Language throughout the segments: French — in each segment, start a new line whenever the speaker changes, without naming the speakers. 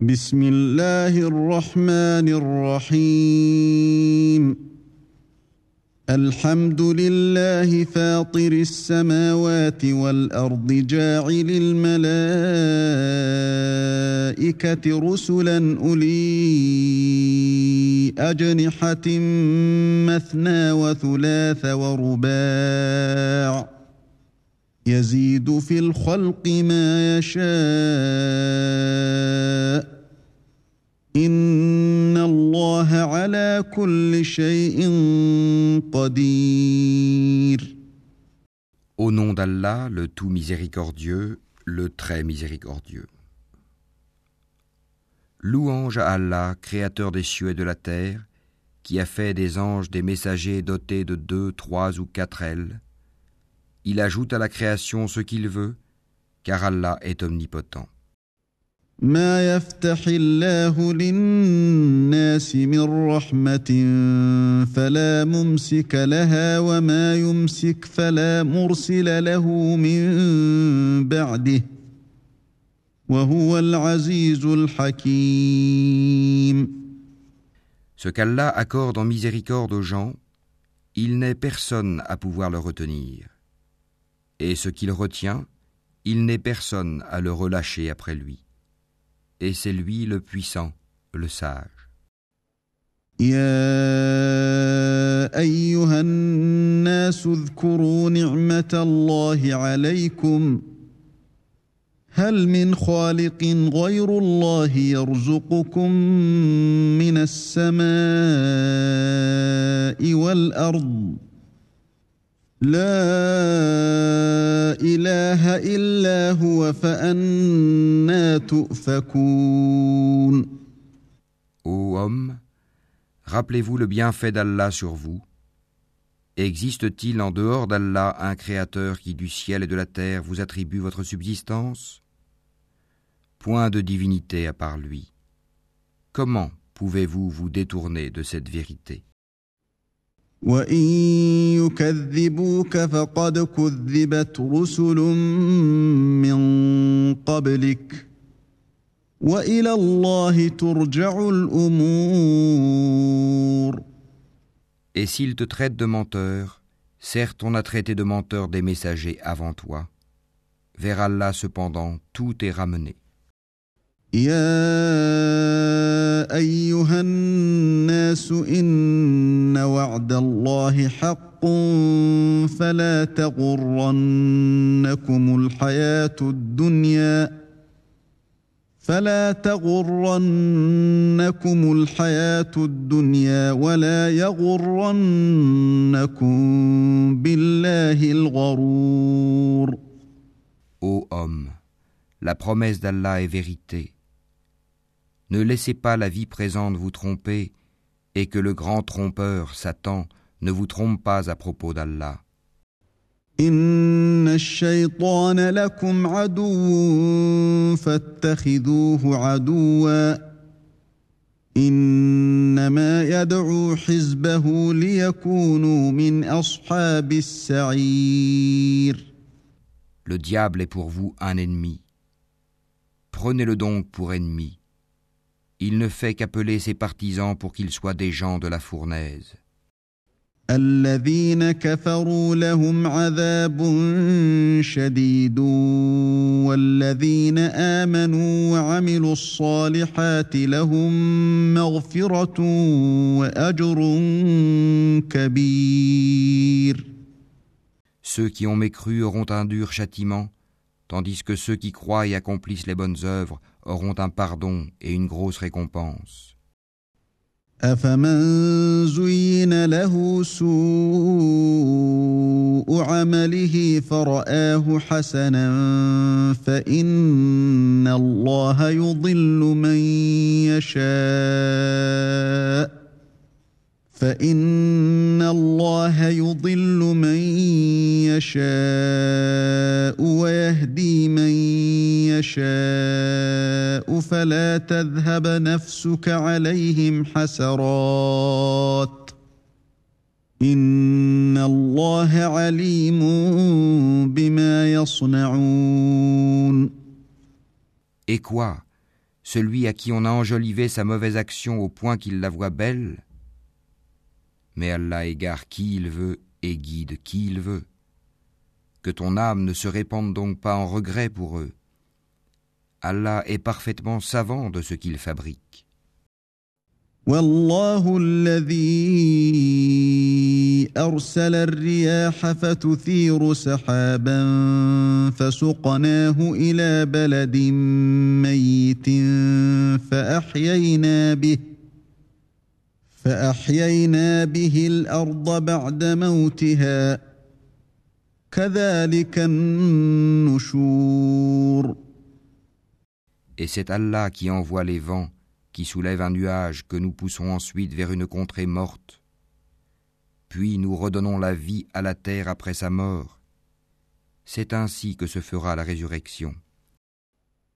بسم الله الرحمن الرحيم. الحمد لله فاطر السماوات والأرض جاعل الملائكة رسلا أولي أجنحة مثنى وثلاث ورباع. يزيد في الخلق ما يشاء إن الله على كل شيء قدير
Au nom d'Allah, le tout miséricordieux, le très miséricordieux. Louange à Allah, créateur des cieux et de la terre, qui a fait des anges des messagers dotés de deux, trois ou quatre ailes, il ajoute à la création ce qu'il veut, car Allah est omnipotent.
ما يفتح الله للناس من رحمة فلا ممسك لها وما يمسك فلا مرسل له من بعده وهو العزيز الحكيم
Ce qu'Allah accorde en miséricorde aux gens, il n'est personne à pouvoir le retenir. Et ce qu'il retient, il n'est personne à le relâcher après lui. Et c'est lui le puissant, le sage.
يا أيها الناس اذكروا نعمة الله عليكم هل من خالق غير الله يرزقكم من السماء والأرض لا إله إلا هو فأنا تؤفكون
Ô homme, rappelez-vous le bienfait d'Allah sur vous. Existe-t-il en dehors d'Allah un créateur qui du ciel et de la terre vous attribue votre subsistance Point de divinité à part lui. Comment pouvez-vous vous détourner de cette vérité
وإن يكذبوك فقد كذبت رسل من قبلك وإلى الله ترجع الأمور
Et s'ils te traitent de menteur, certes on a traité de menteur des messagers avant toi. Vers Allah cependant, tout est ramené.
يا أيها الناس إن وعد الله حق فلا تغرنكم الحياة الدنيا فلا تغرنكم الحياة الدنيا ولا يغرنكم بالله الغرور
Ô homme, la promesse d'Allah est vérité. Ne laissez pas la vie présente vous tromper, et que le grand trompeur, Satan, ne vous trompe pas à propos d'Allah. Le diable est pour vous un ennemi. Prenez-le donc pour ennemi. Il ne fait qu'appeler ses partisans pour qu'ils soient des gens de la fournaise.
الذين كفروا لهم عذاب شديد والذين آمنوا وعملوا الصالحات لهم مغفرة وأجر كبير
Ceux qui ont mécru auront un dur châtiment, tandis que ceux qui croient et accomplissent les bonnes œuvres auront un pardon et une grosse récompense.
أفمن زين له سوء عمله فرآه حسنا فإن الله يضل من يشاء فإن الله يضل من يشاء ويهدي من يشاء فلا تذهب نفسك عليهم حسرات. إن الله عليم بما يصنعون.
Et quoi? Celui à qui on a enjolivé sa mauvaise action au point qu'il la voit belle Mais Allah égare qui il veut et guide qui il veut. Que ton âme ne se répande donc pas en regret pour eux. Allah est parfaitement savant de ce qu'il fabrique.
والله الذي ارسل الرياح فتثير سحابا فسقناه الى بلد ميت فاحيينا به فاحيينا به الارض بعد موتها كذلك النشور
Et c'est Allah qui envoie les vents qui soulève un nuage que nous poussons ensuite vers une contrée morte. Puis nous redonnons la vie à la terre après sa mort. C'est ainsi que se fera la résurrection.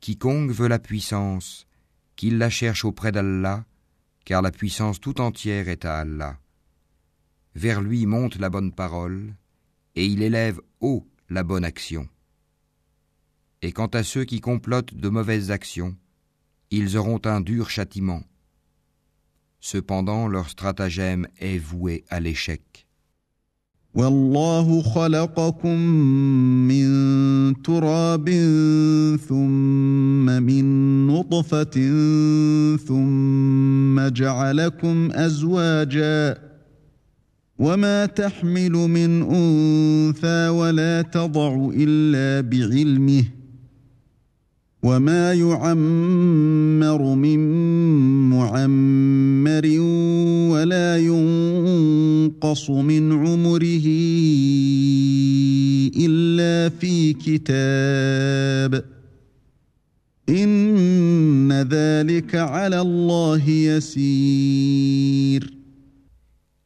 Quiconque veut la puissance, qu'il la cherche auprès d'Allah, car la puissance tout entière est à Allah. Vers lui monte la bonne parole, et il élève haut la bonne action. Et quant à ceux qui complotent de mauvaises actions, ils auront un dur châtiment. Cependant, leur stratagème est voué à l'échec.
والله خلقكم من تراب ثم من نطفة ثم جعلكم أزواجا وما تحمل من أنثى ولا تضع إلا بعلمه وما يعمر من معمر ولا ينقص من عمره الا في كتاب ان ذلك على الله يسير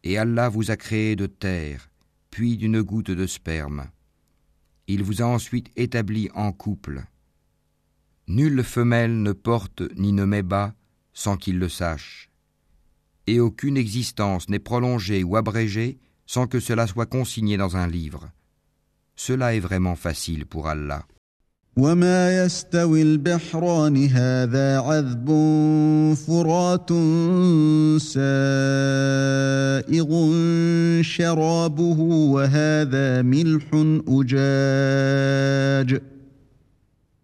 Et Allah vous a créé de terre, puis d'une goutte de sperme. Il vous a ensuite établi en couple. Nulle femelle ne porte ni ne met bas sans qu'il le sache. Et aucune existence n'est prolongée ou abrégée sans que cela soit consigné dans un livre. Cela est vraiment facile pour Allah.
وهذا ملح أجاج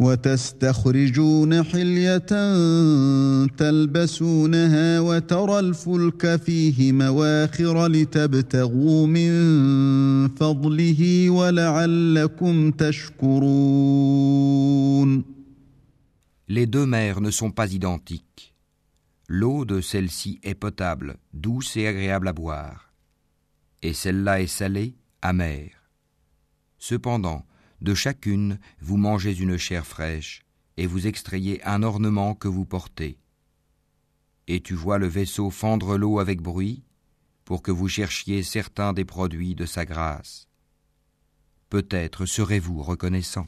وتستخرجون حلية تلبسونها وترى الفلك فيه مواخر لتبتغوا من فضله ولعلكم تشكرون
Les deux mers ne sont pas identiques. L'eau de celle-ci est potable, douce et agréable à boire. Et celle-là est salée, amère. Cependant, de chacune, vous mangez une chair fraîche, et vous extrayez un ornement que vous portez. Et tu vois le vaisseau fendre l'eau avec bruit, pour que vous cherchiez certains des produits de sa grâce. Peut-être serez-vous reconnaissant.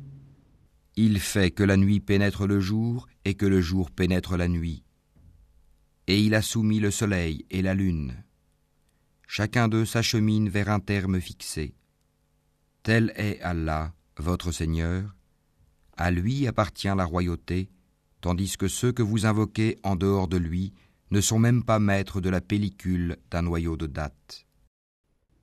Il fait que la nuit pénètre le jour et que le jour pénètre la nuit. Et il a soumis le soleil et la lune. Chacun d'eux s'achemine vers un terme fixé. Tel est Allah, votre Seigneur, À lui appartient la royauté, tandis que ceux que vous invoquez en dehors de lui ne sont même pas maîtres de la pellicule d'un noyau de date.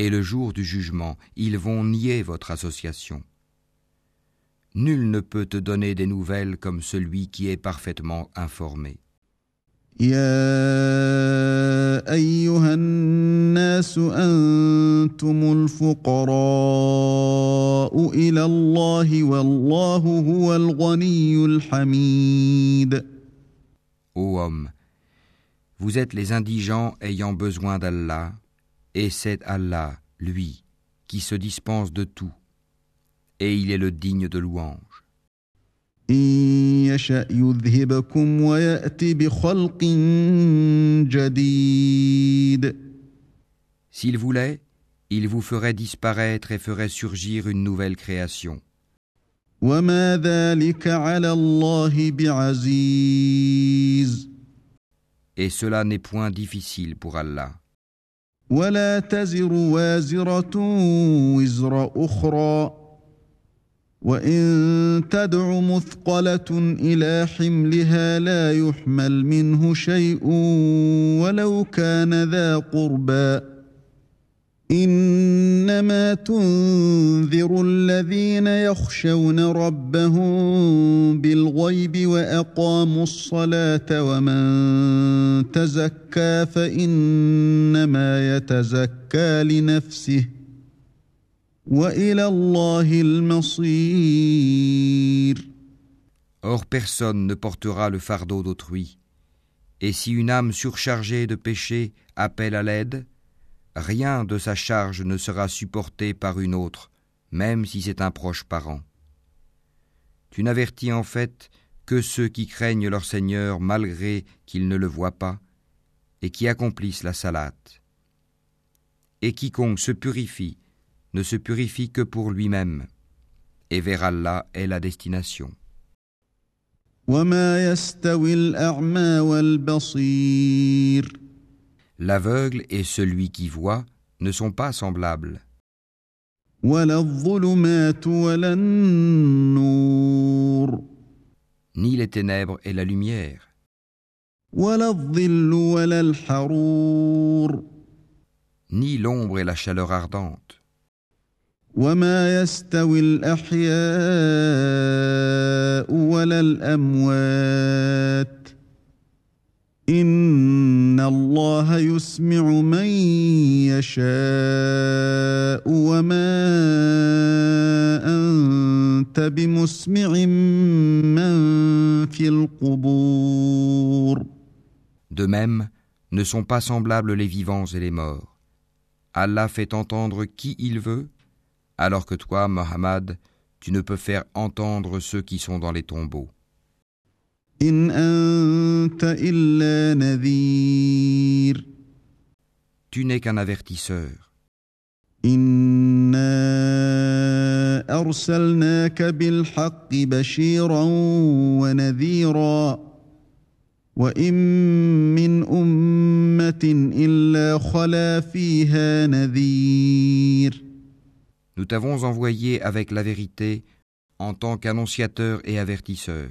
Et le jour du jugement, ils vont nier votre association. Nul ne peut te donner des nouvelles comme celui qui est parfaitement informé. Ô homme, vous êtes les indigents ayant besoin d'Allah, et c'est Allah, lui, qui se dispense de tout, et il est le digne de louange. S'il voulait, il vous ferait disparaître et ferait surgir une nouvelle création. Et cela n'est point difficile pour Allah.
ولا تزر وازرة وزر أخرى. وإن تدع مثقلة إلى حملها لا يحمل منه شيء ولو كان ذا قُرْبَى. إنما تنذر الذين يخشون ربهم بالغيب وأقاموا الصلاة ومن تزكى فإنما يتزكى لنفسه وإلى الله المصير Or
personne ne portera le fardeau d'autrui. Et si une âme surchargée de péché appelle à l'aide, rien de sa charge ne sera supporté par une autre, même si c'est un proche parent. Tu n'avertis en fait que ceux qui craignent leur Seigneur malgré qu'ils ne le voient pas, et qui accomplissent la salate. Et quiconque se purifie ne se purifie que pour lui-même, et vers Allah est la destination. L'aveugle et celui qui voit ne sont pas semblables. Ni les ténèbres et la lumière. Ni l'ombre et la chaleur ardente.
وما يستوي الاحياء ولا الاموات
De même, ne sont pas semblables les vivants et les morts. Allah fait entendre qui il veut, alors que toi, Mohammed, tu ne peux faire entendre ceux qui sont dans les tombeaux. Tu n'es qu'un avertisseur. Nous t'avons envoyé avec la vérité en tant qu'annonciateur et avertisseur.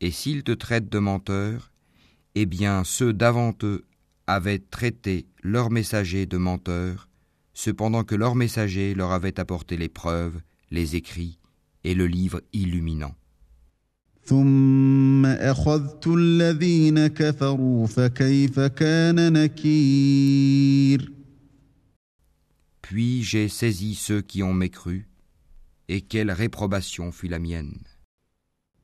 Et
s'ils te traitent de menteur, eh bien ceux d'avant eux avaient traité leurs messagers de menteurs, cependant que leurs messagers leur avaient apporté les preuves, les écrits et le livre illuminant. Puis j'ai saisi ceux qui ont mécru, et quelle réprobation fut la mienne.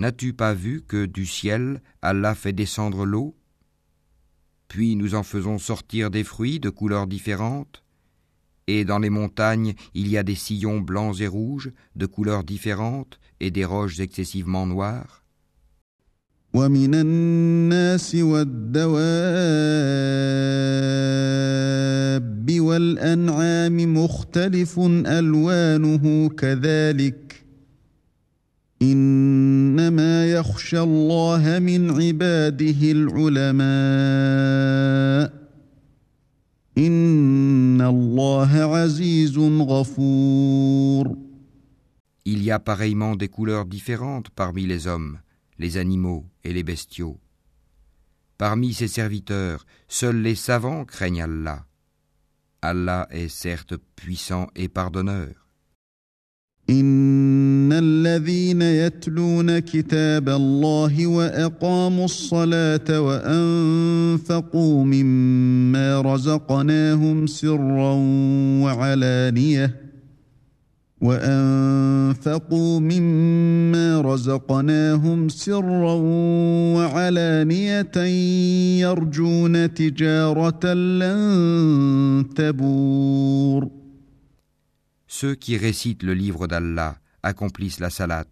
N'as-tu pas vu que du ciel Allah fait descendre l'eau Puis nous en faisons sortir des fruits de couleurs différentes Et dans les montagnes il y a des sillons blancs et rouges de couleurs différentes et des roches excessivement noires
ومن الناس والدواب والأنعام مختلف ألوانه كذلك إنما يخشى الله من عباده العلماء إن الله عزيز غفور
Il y a pareillement des couleurs différentes parmi les hommes, les animaux et les bestiaux. Parmi ses serviteurs, seuls les savants craignent Allah. Allah est certes puissant et pardonneur.
إن الذين يتلون كتاب الله وأقاموا الصلاة وأنفقوا مما رزقناهم سرا وعلانية وأنفقوا مما رزقناهم سرا وعلانية يرجون تجارة لن تبور
Ceux qui récitent le livre d'Allah accomplissent la salat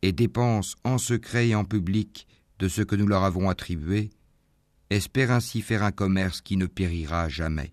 et dépensent en secret et en public de ce que nous leur avons attribué, espèrent ainsi faire un commerce qui ne périra jamais.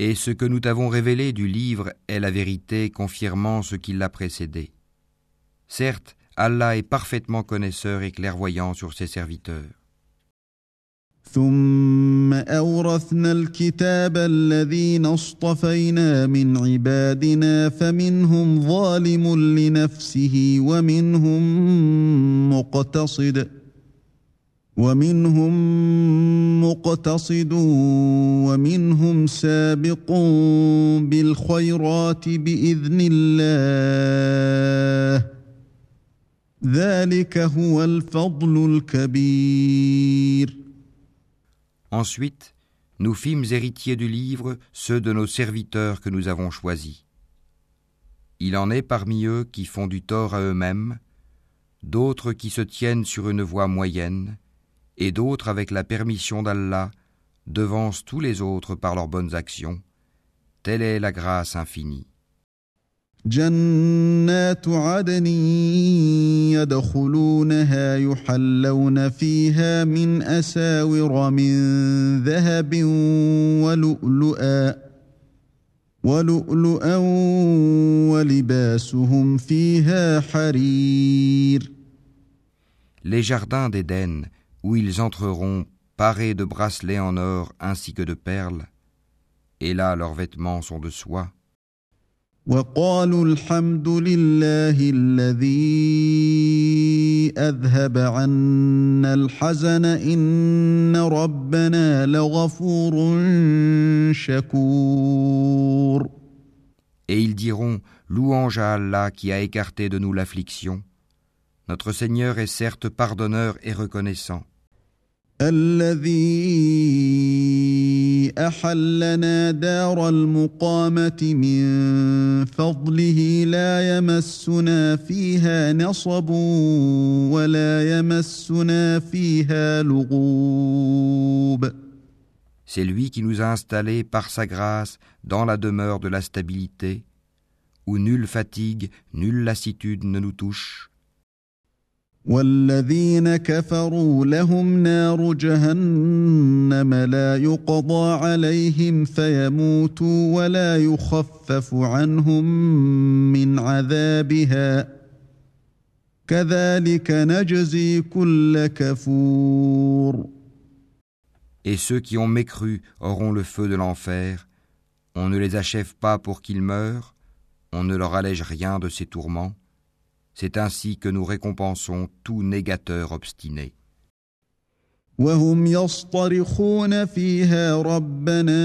Et ce que nous t'avons révélé du livre est la vérité confirmant ce qui l'a précédé. Certes, Allah est parfaitement connaisseur et clairvoyant sur ses serviteurs.
ثم أورثنا الكتاب الذين اصطفينا من عبادنا فمنهم ظالم لنفسه ومنهم مقتصد ومنهم مقتصد ومنهم سابق بالخيرات بإذن الله ذلك هو الفضل الكبير
Ensuite, nous fîmes héritiers du livre ceux de nos serviteurs que nous avons choisis. Il en est parmi eux qui font du tort à eux-mêmes, d'autres qui se tiennent sur une voie moyenne, et d'autres avec la permission d'Allah devancent tous les autres par leurs bonnes actions. Telle est la grâce infinie.
جنات عدن يدخلونها يحلون فيها من أساور من ذهب ولؤلؤا ولؤلؤا ولباسهم فيها حرير
Les jardins d'Éden, où ils entreront parés de bracelets en or ainsi que de perles, et là leurs vêtements sont de soie.
وقالوا الحمد لله الذي أذهب عنا الحزن إن ربنا لغفور شكور
Et ils diront Louange à Allah qui a écarté de nous l'affliction. Notre Seigneur est certes pardonneur et reconnaissant.
الذي احلنا دار المقامه من فضله لا يمسنا فيها نصب ولا يمسنا فيها لغوب
C'est lui qui nous a installés par sa grâce dans la demeure de la stabilité, où nulle fatigue, nulle lassitude ne nous touche.
والذين كفروا لهم نار جهنم لا يقضى عليهم فيموتوا ولا يخفف عنهم من عذابها كذلك نجزي كل كفور
Et ceux qui ont mécru auront le feu de l'enfer. On ne les achève pas pour qu'ils meurent, on ne leur allège rien de ces tourments. C'est ainsi que nous récompensons tout négateur obstiné.
وهم يصطرخون فيها ربنا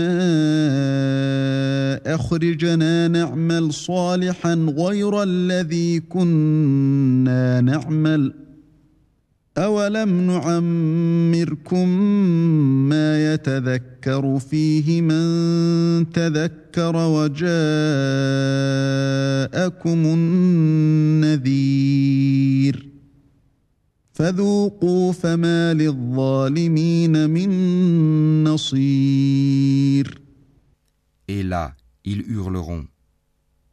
اخرجنا نعمل صالحا غير الذي كنا نعمل اولم نعمركم ما يتذكر فيه من تذكر وجاءكم النذير فذوقوا فما للظالمين من نصير
Et là, ils hurleront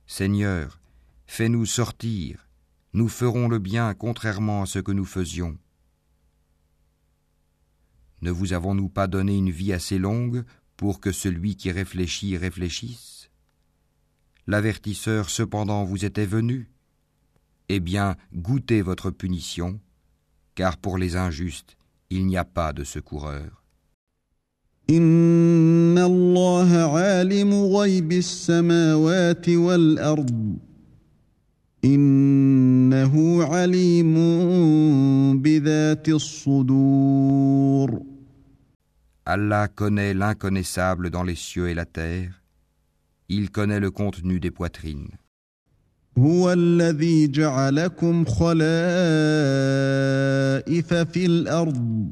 Seigneur, fais-nous sortir, nous ferons le bien contrairement à ce que nous faisions. Ne vous avons-nous pas donné une vie assez longue pour que celui qui réfléchit réfléchisse? L'avertisseur cependant vous était venu. Eh bien, goûtez votre punition, car pour les injustes, il n'y a pas de secoureur. Allah connaît l'inconnaissable dans les cieux et la terre. Il connaît le contenu des poitrines.
هو الذي جعلكم خلائف في الارض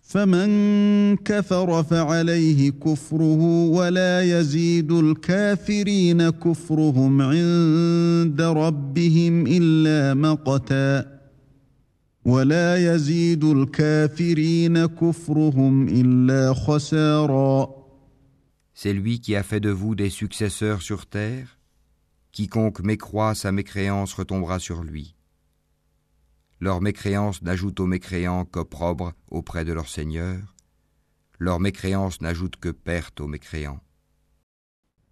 فمن كفر فعليه كفره ولا يزيد الكافرين كفرهم عند ربهم الا مقتا
c'est lui qui a fait de vous des successeurs sur terre Quiconque mécroit sa mécréance retombera sur lui. Leur mécréance n'ajoute aux mécréants qu'opprobre auprès de leur Seigneur. Leur mécréance n'ajoute que perte aux mécréants.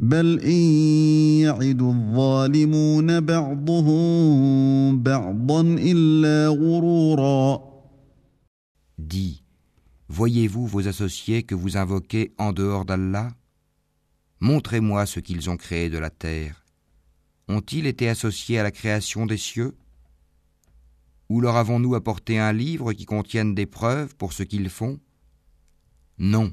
بل إن يعد الظالمون بعضهم بعضا إلا غرورا
Dis, voyez-vous vos associés que vous invoquez en dehors d'Allah Montrez-moi ce qu'ils ont créé de la terre. Ont-ils été associés à la création des cieux Ou leur avons-nous apporté un livre qui contienne des preuves pour ce qu'ils font Non.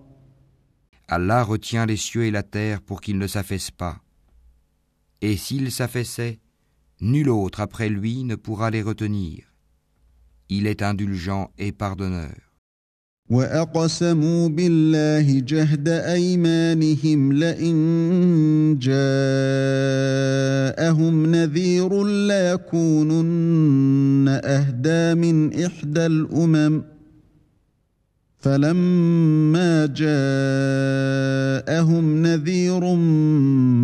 Allah retient les cieux et la terre pour qu'ils ne s'affaissent pas. Et s'ils s'affaissaient, nul autre après lui ne pourra les retenir. Il est indulgent et pardonneur.
واقسموا بالله جهد ايمانهم لئن جاءهم نذير ليكونن اهدى من احدى الامم فلما جاءهم نذير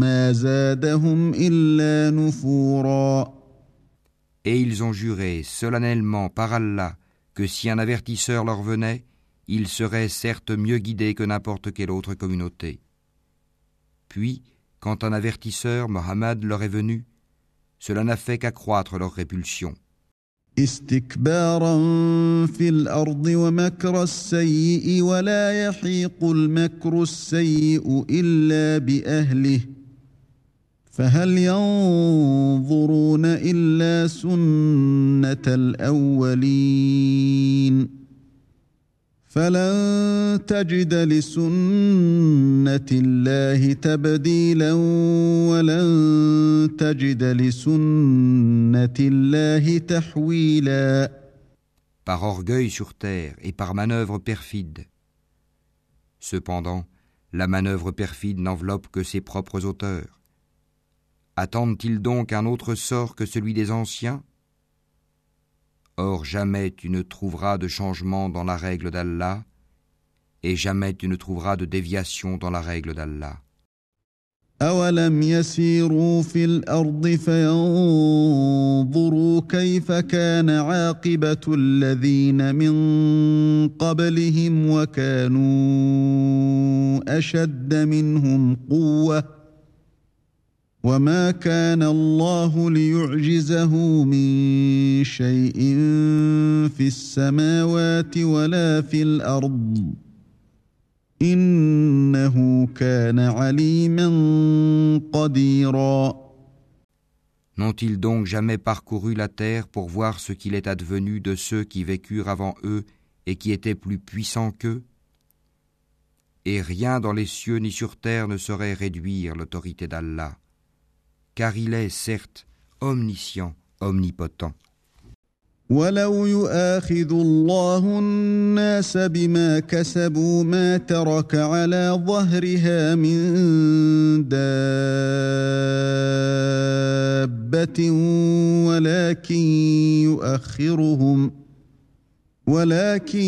ما زادهم الا نفورا
Et ils ont juré solennellement par Allah que si un avertisseur leur venait, ils seraient certes mieux guidés que n'importe quelle autre communauté. Puis, quand un avertisseur, Mohammed, leur est venu, cela n'a fait qu'accroître leur répulsion.
استكبارا في الأرض ومكر السيء ولا يحيق المكر السيء إلا بأهله. فهل ينظرون إلا سنة الأولين؟ فلن تجد لسنة الله تبديلا ولن تجد لسنة الله تحويلا
Par orgueil sur terre et par manœuvre perfide. Cependant, la manœuvre perfide n'enveloppe que ses propres auteurs. Attendent-ils donc un autre sort que celui des anciens Or jamais tu ne trouveras de changement dans la règle d'Allah, et jamais tu ne trouveras de déviation dans la règle d'Allah.
أولم يسيروا في الأرض فينظروا كيف كان عاقبة الذين من قبلهم وكانوا أشد منهم قوةً وما كان الله ليعجزه من شيء في السماوات ولا في الارض انه كان عليما قديرا
N'ont-ils donc jamais parcouru la terre pour voir ce qu'il est advenu de ceux qui vécurent avant eux et qui étaient plus puissants qu'eux Et rien dans les cieux ni sur terre ne saurait réduire l'autorité d'Allah Car il est certes omniscient, omnipotent.
ولو يؤاخذ الله الناس بما كسبوا ما ترك على ظهرها من دابة ولكن يؤخرهم ولكن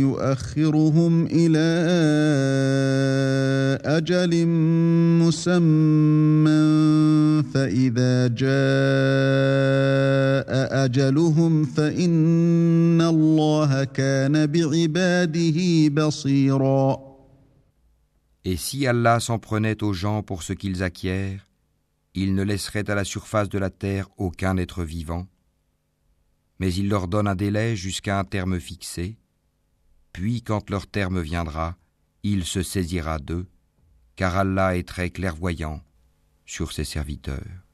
يؤخرهم إلى أجل مسمى فإذا جاء أجلهم فإن الله كان بعباده بصيرا
Et si Allah s'en prenait aux gens pour ce qu'ils acquièrent, il ne laisserait à la surface de la terre aucun être vivant mais il leur donne un délai jusqu'à un terme fixé, puis quand leur terme viendra, il se saisira d'eux, car Allah est très clairvoyant sur ses serviteurs.